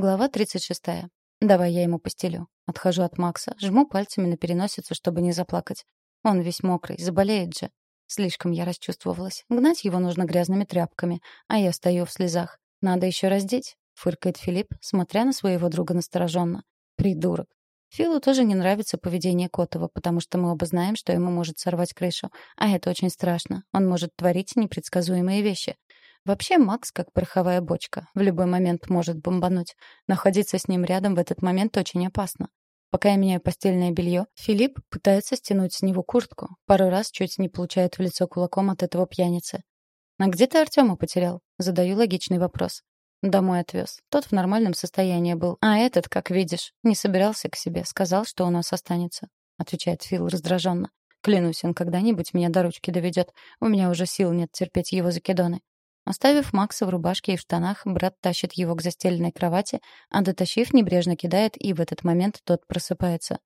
Глава 36. Давай я ему постелю. Отхожу от Макса, жму пальцами на переносицу, чтобы не заплакать. Он весь мокрый, заболеет же. Слишком я расчувствовалась. Гнать его нужно грязными тряпками, а я стою в слезах. Надо еще раздеть, фыркает Филипп, смотря на своего друга настороженно. Придурок. Филу тоже не нравится поведение Котова, потому что мы оба знаем, что ему может сорвать крышу. А это очень страшно. Он может творить непредсказуемые вещи. Вообще Макс как пороховая бочка. В любой момент может бомбануть. Находиться с ним рядом в этот момент очень опасно. Пока я меняю постельное белье, Филипп пытается стянуть с него куртку. Пару раз чуть не получает в лицо кулаком от этого пьяницы. «А где ты Артема потерял?» Задаю логичный вопрос. Домой отвез. Тот в нормальном состоянии был. А этот, как видишь, не собирался к себе. Сказал, что у нас останется. Отвечает Фил раздраженно. Клянусь, он когда-нибудь меня до ручки доведет. У меня уже сил нет терпеть его закидоны. Оставив Макса в рубашке и в штанах, брат тащит его к застеленной кровати, а дотащив, небрежно кидает, и в этот момент тот просыпается.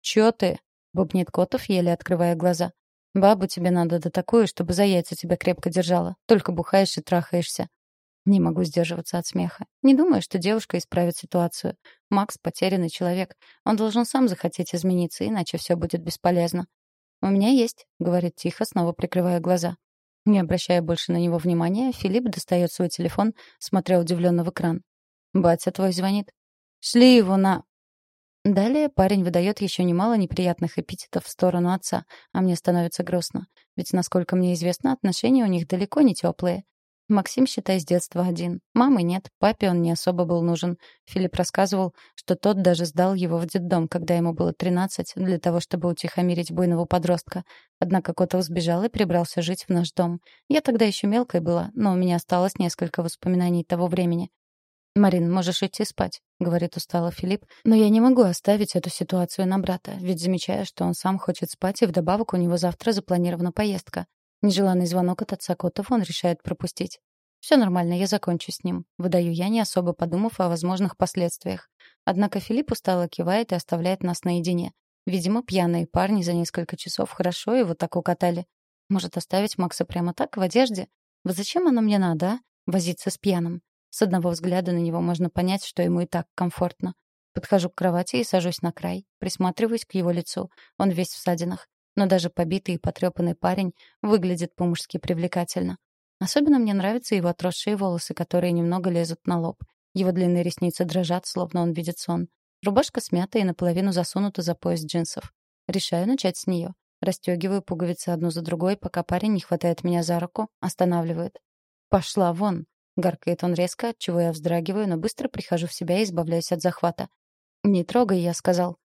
«Чё ты?» — бубнит Котов, еле открывая глаза. «Бабу тебе надо до такую, чтобы за яйца тебя крепко держала. Только бухаешь и трахаешься». Не могу сдерживаться от смеха. Не думаю, что девушка исправит ситуацию. Макс — потерянный человек. Он должен сам захотеть измениться, иначе все будет бесполезно. «У меня есть», — говорит тихо, снова прикрывая глаза. Не обращая больше на него внимания, Филипп достает свой телефон, смотря удивленно в экран. «Батя твой звонит». «Шли его на...» Далее парень выдает еще немало неприятных эпитетов в сторону отца, а мне становится грустно. Ведь, насколько мне известно, отношения у них далеко не теплые. Максим, считай, с детства один. Мамы нет, папе он не особо был нужен. Филипп рассказывал, что тот даже сдал его в детдом, когда ему было 13, для того, чтобы утихомирить буйного подростка. Однако Котов сбежал и прибрался жить в наш дом. Я тогда еще мелкой была, но у меня осталось несколько воспоминаний того времени. «Марин, можешь идти спать», — говорит устало Филипп. «Но я не могу оставить эту ситуацию на брата, ведь замечаю, что он сам хочет спать, и вдобавок у него завтра запланирована поездка. Нежеланный звонок от отца Котова он решает пропустить. Все нормально, я закончу с ним. Выдаю я, не особо подумав о возможных последствиях. Однако Филипп устало кивает и оставляет нас наедине. Видимо, пьяные парни за несколько часов хорошо его так укатали. Может, оставить Макса прямо так, в одежде? Вот зачем оно мне надо, а? Возиться с пьяным. С одного взгляда на него можно понять, что ему и так комфортно. Подхожу к кровати и сажусь на край. Присматриваюсь к его лицу. Он весь в ссадинах но даже побитый и потрепанный парень выглядит по-мужски привлекательно. Особенно мне нравятся его отросшие волосы, которые немного лезут на лоб. Его длинные ресницы дрожат, словно он видит сон. Рубашка смята и наполовину засунута за пояс джинсов. Решаю начать с нее. Расстегиваю пуговицы одну за другой, пока парень не хватает меня за руку, останавливает. «Пошла вон!» — гаркает он резко, от чего я вздрагиваю, но быстро прихожу в себя и избавляюсь от захвата. «Не трогай», — я сказал.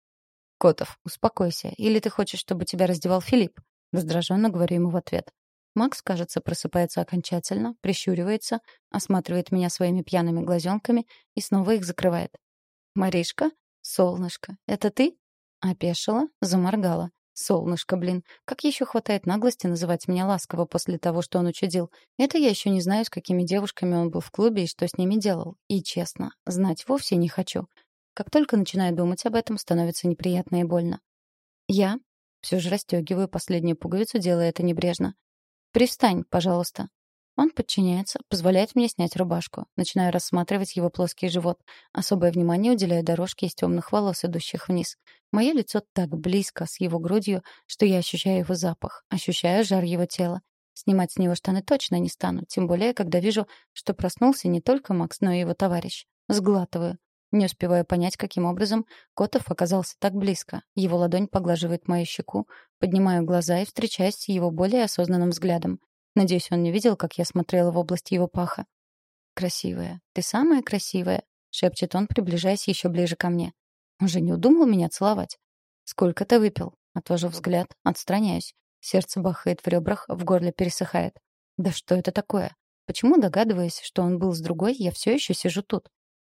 «Котов, успокойся. Или ты хочешь, чтобы тебя раздевал Филипп?» Раздраженно говорю ему в ответ. Макс, кажется, просыпается окончательно, прищуривается, осматривает меня своими пьяными глазенками и снова их закрывает. «Маришка? Солнышко, это ты?» Опешила, заморгала. Солнышко, блин, как еще хватает наглости называть меня ласково после того, что он учудил. Это я еще не знаю, с какими девушками он был в клубе и что с ними делал. И честно, знать вовсе не хочу. Как только начинаю думать об этом, становится неприятно и больно. Я все же расстегиваю последнюю пуговицу, делая это небрежно. «Пристань, пожалуйста». Он подчиняется, позволяет мне снять рубашку. Начинаю рассматривать его плоский живот. Особое внимание уделяю дорожке из темных волос, идущих вниз. Мое лицо так близко с его грудью, что я ощущаю его запах, ощущаю жар его тела. Снимать с него штаны точно не стану, тем более, когда вижу, что проснулся не только Макс, но и его товарищ. Сглатываю. Не успеваю понять, каким образом Котов оказался так близко. Его ладонь поглаживает мою щеку, поднимаю глаза и встречаюсь с его более осознанным взглядом. Надеюсь, он не видел, как я смотрела в область его паха. «Красивая. Ты самая красивая», — шепчет он, приближаясь еще ближе ко мне. Уже не удумал меня целовать. «Сколько ты выпил?» Отвожу взгляд, отстраняюсь. Сердце бахает в ребрах, в горле пересыхает. «Да что это такое? Почему, догадываясь, что он был с другой, я все еще сижу тут?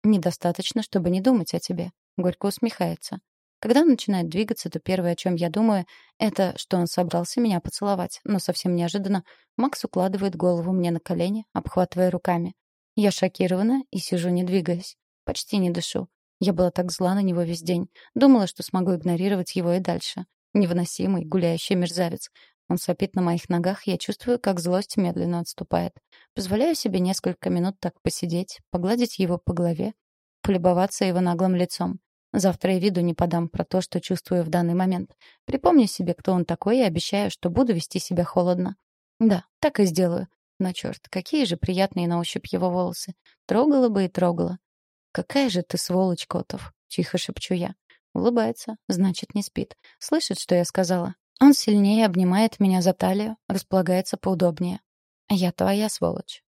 Недостаточно, чтобы не думать о тебе. Горько усмехается. Когда он начинает двигаться, то первое, о чем я думаю, это, что он собрался меня поцеловать. Но совсем неожиданно Макс укладывает голову мне на колени, обхватывая руками. Я шокирована и сижу, не двигаясь. Почти не дышу. Я была так зла на него весь день. Думала, что смогу игнорировать его и дальше. Невыносимый, гуляющий мерзавец. Он сопит на моих ногах, я чувствую, как злость медленно отступает. Позволяю себе несколько минут так посидеть, погладить его по голове. полюбоваться его наглым лицом. Завтра я виду не подам про то, что чувствую в данный момент. Припомню себе, кто он такой, и обещаю, что буду вести себя холодно. Да, так и сделаю. Но черт, какие же приятные на ощупь его волосы. Трогала бы и трогала. «Какая же ты сволочь, Котов!» — тихо шепчу я. Улыбается, значит, не спит. Слышит, что я сказала. Он сильнее обнимает меня за талию, располагается поудобнее. «Я твоя сволочь.